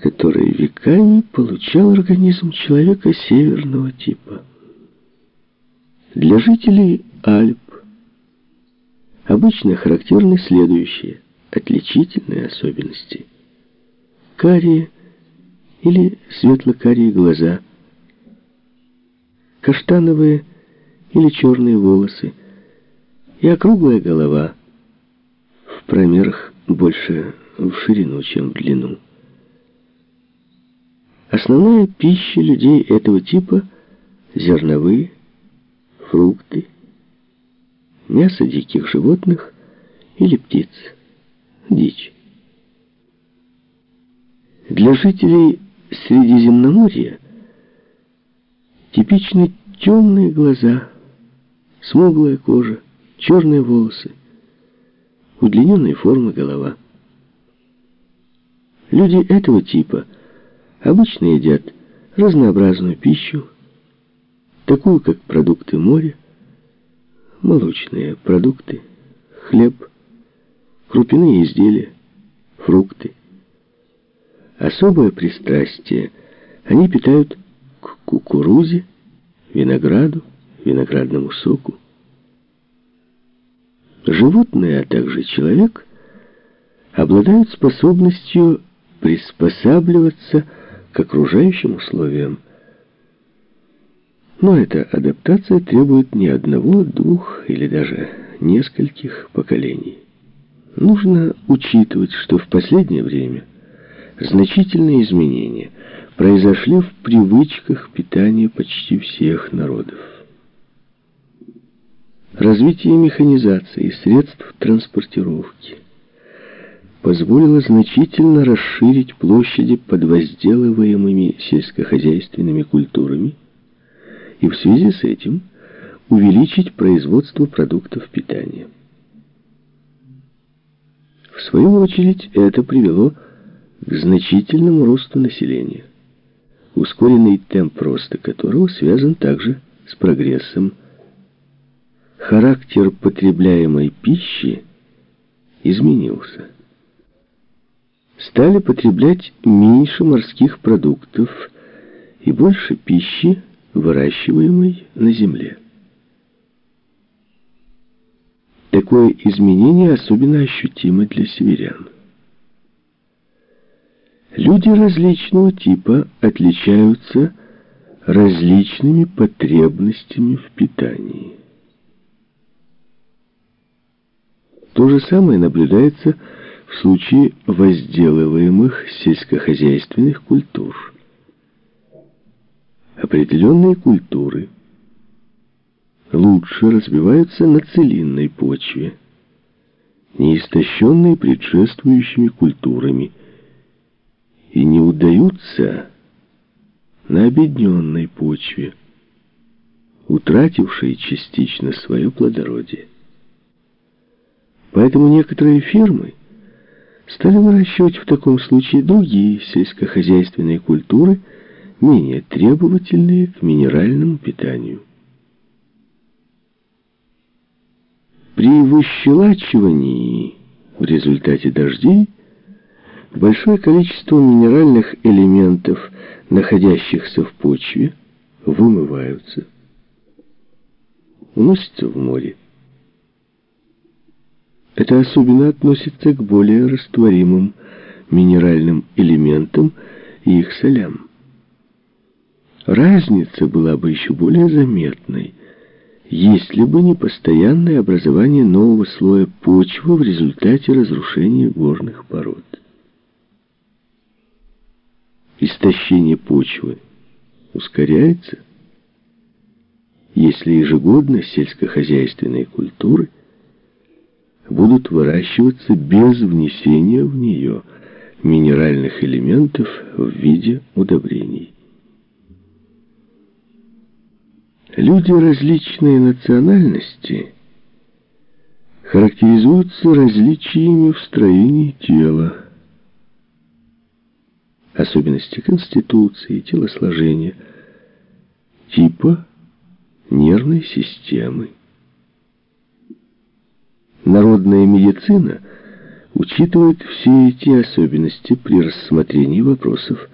который веками получал организм человека северного типа. Для жителей Альп обычно характерны следующие отличительные особенности. Карие или светло-карие глаза, каштановые или черные волосы и округлая голова, в промерах больше в ширину, чем в длину. Основная пища людей этого типа – зерновые, фрукты, мясо диких животных или птиц, дичь. Для жителей Средиземноморья типичны темные глаза, смуглая кожа, черные волосы, удлиненной формы голова. Люди этого типа обычно едят разнообразную пищу, такую как продукты моря, молочные продукты, хлеб, крупяные изделия, фрукты. Особое пристрастие они питают к кукурузе, винограду, виноградному соку. Животные, а также человек обладают способностью приспосабливаться к окружающим условиям. Но эта адаптация требует не одного, двух или даже нескольких поколений. Нужно учитывать, что в последнее время значительные изменения произошли в привычках питания почти всех народов. Развитие механизации и средств транспортировки позволило значительно расширить площади под возделываемыми сельскохозяйственными культурами и в связи с этим увеличить производство продуктов питания. В свою очередь это привело к значительному росту населения, ускоренный темп роста которого связан также с прогрессом. Характер потребляемой пищи изменился. Стали потреблять меньше морских продуктов и больше пищи, выращиваемой на земле. Такое изменение особенно ощутимо для северян. Люди различного типа отличаются различными потребностями в питании. То же самое наблюдается в случае возделываемых сельскохозяйственных культур. Определенные культуры лучше развиваются на целинной почве, не истощенной предшествующими культурами, и не удаются на обедненной почве, утратившей частично свое плодородие. Поэтому некоторые фермы стали выращивать в таком случае другие сельскохозяйственные культуры, менее требовательные к минеральному питанию. При выщелачивании в результате дождей большое количество минеральных элементов, находящихся в почве, вымываются, уносятся в море. Это особенно относится к более растворимым минеральным элементам и их солям. Разница была бы еще более заметной, если бы не постоянное образование нового слоя почвы в результате разрушения горных пород истощение почвы ускоряется, если ежегодно сельскохозяйственные культуры будут выращиваться без внесения в нее минеральных элементов в виде удобрений. Люди различной национальности характеризуются различиями в строении тела, особенности конституции, телосложения, типа нервной системы. Народная медицина учитывает все эти особенности при рассмотрении вопросов